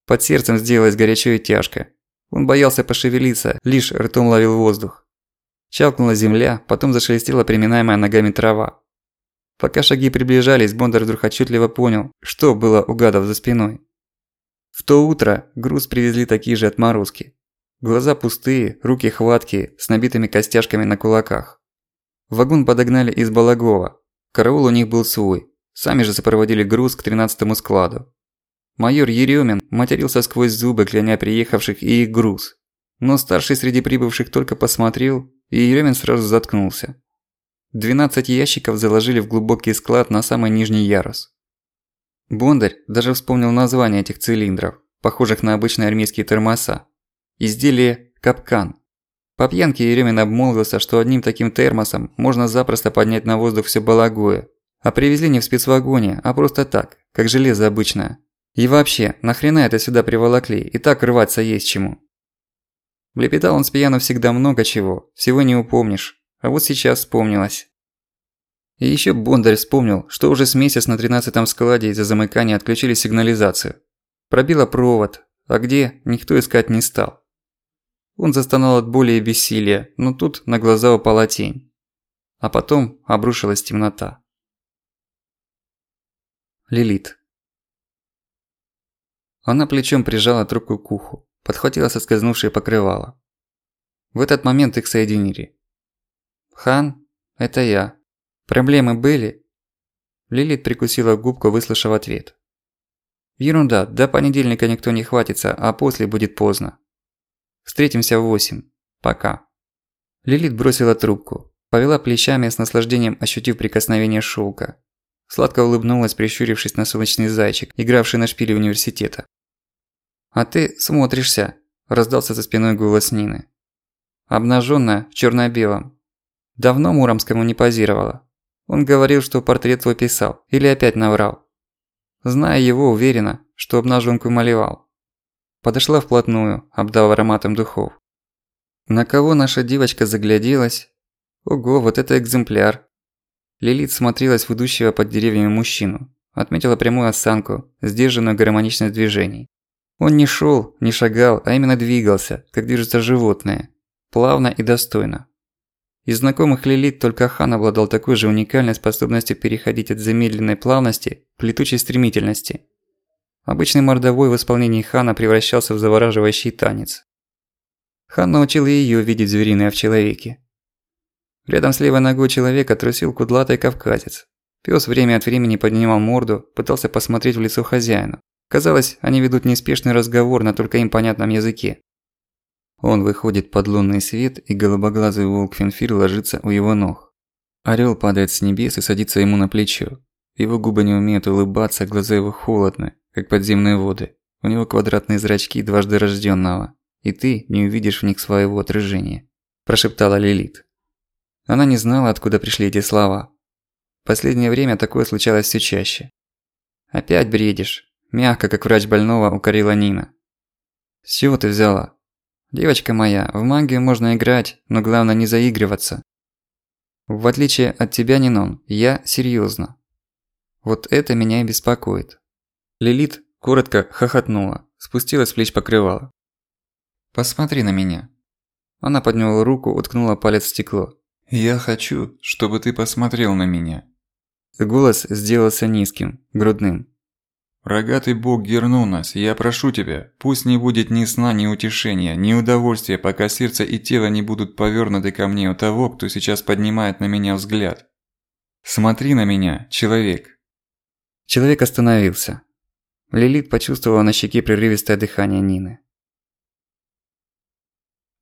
Под сердцем сделалось горячо и тяжко. Он боялся пошевелиться, лишь ртом ловил воздух. Чалкнула земля, потом зашелестела приминаемая ногами трава. Пока шаги приближались, Бондар вдруг отчетливо понял, что было у гадов за спиной. В то утро груз привезли такие же отморозки. Глаза пустые, руки хваткие, с набитыми костяшками на кулаках. Вагон подогнали из Балагова. Караул у них был свой. Сами же сопроводили груз к тринадцатому складу. Майор Еремин матерился сквозь зубы, кляня приехавших и их груз. Но старший среди прибывших только посмотрел, и Еремин сразу заткнулся. 12 ящиков заложили в глубокий склад на самый нижний ярус. Бондарь даже вспомнил название этих цилиндров, похожих на обычные армейские термоса. Изделие «Капкан». По пьянке Еремин обмолвился, что одним таким термосом можно запросто поднять на воздух все балагое. А привезли не в спецвагоне, а просто так, как железо обычное. И вообще, нахрена это сюда приволокли, и так рваться есть чему. Лепетал он с пьяну всегда много чего, всего не упомнишь. А вот сейчас вспомнилось. И ещё Бондарь вспомнил, что уже с месяц на тринадцатом складе из-за замыкания отключили сигнализацию. Пробило провод, а где – никто искать не стал. Он застонал от боли и бессилия, но тут на глаза упала тень. А потом обрушилась темнота. Лилит. Она плечом прижала трубку к уху, подхватила соскользнувшее покрывало. В этот момент их соединили. «Хан, это я. Проблемы были?» Лилит прикусила губку, выслушав ответ. «Ерунда, до понедельника никто не хватится, а после будет поздно. Встретимся в восемь. Пока». Лилит бросила трубку, повела плечами с наслаждением ощутив прикосновение шелка. Сладко улыбнулась, прищурившись на солнечный зайчик, игравший на шпиле университета. «А ты смотришься», – раздался за спиной голос Нины. Обнажённая, в чёрно-белом. Давно Муромскому не позировала. Он говорил, что портрет твой писал, или опять наврал. Зная его, уверена, что обнажёнку малевал. Подошла вплотную, обдав ароматом духов. На кого наша девочка загляделась? Ого, вот это экземпляр. Лилит смотрелась в идущего под деревьями мужчину. Отметила прямую осанку, сдержанную гармоничность движений. Он не шел, не шагал, а именно двигался, как движется животное. Плавно и достойно. Из знакомых Лилит только Хан обладал такой же уникальной способностью переходить от замедленной плавности к летучей стремительности. Обычный мордовой в исполнении Хана превращался в завораживающий танец. Хан научил и её видеть звериное в человеке. Рядом с левой ногой человека трусил кудлатый кавказец. Пёс время от времени поднимал морду, пытался посмотреть в лицо хозяину. Казалось, они ведут неспешный разговор на только им понятном языке. Он выходит под лунный свет, и голубоглазый волк Финфир ложится у его ног. Орёл падает с небес и садится ему на плечо. Его губы не умеют улыбаться, глаза его холодны, как подземные воды. У него квадратные зрачки дважды рожденного, и ты не увидишь в них своего отражения», – прошептала Лилит. Она не знала, откуда пришли эти слова. В последнее время такое случалось все чаще. «Опять бредишь», – мягко, как врач больного, укорила Нина. «С чего ты взяла?» «Девочка моя, в магию можно играть, но главное не заигрываться. В отличие от тебя, Нинон, я серьёзно. Вот это меня и беспокоит. Лилит коротко хохотнула, спустилась с плеч покрывала. «Посмотри на меня». Она подняла руку, уткнула палец в стекло. «Я хочу, чтобы ты посмотрел на меня». Голос сделался низким, грудным. «Рогатый бог Гернунас, я прошу тебя, пусть не будет ни сна, ни утешения, ни удовольствия, пока сердце и тело не будут повернуты ко мне у того, кто сейчас поднимает на меня взгляд. Смотри на меня, человек». Человек остановился. Лилит почувствовала на щеке прерывистое дыхание Нины.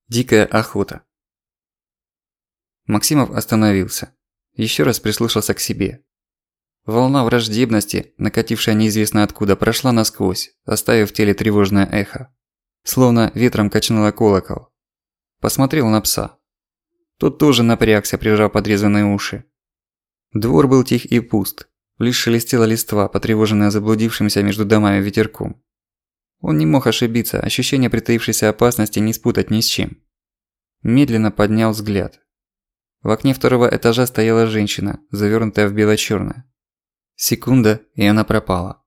Дикая охота. Максимов остановился. Еще раз прислушался к себе. Волна враждебности, накатившая неизвестно откуда, прошла насквозь, оставив в теле тревожное эхо. Словно ветром качнуло колокол. Посмотрел на пса. Тот тоже напрягся, прижав подрезанные уши. Двор был тих и пуст. Лишь шелестела листва, потревоженная заблудившимся между домами ветерком. Он не мог ошибиться, ощущение притаившейся опасности не спутать ни с чем. Медленно поднял взгляд. В окне второго этажа стояла женщина, завёрнутая в бело-чёрное. Секунда, и она пропала.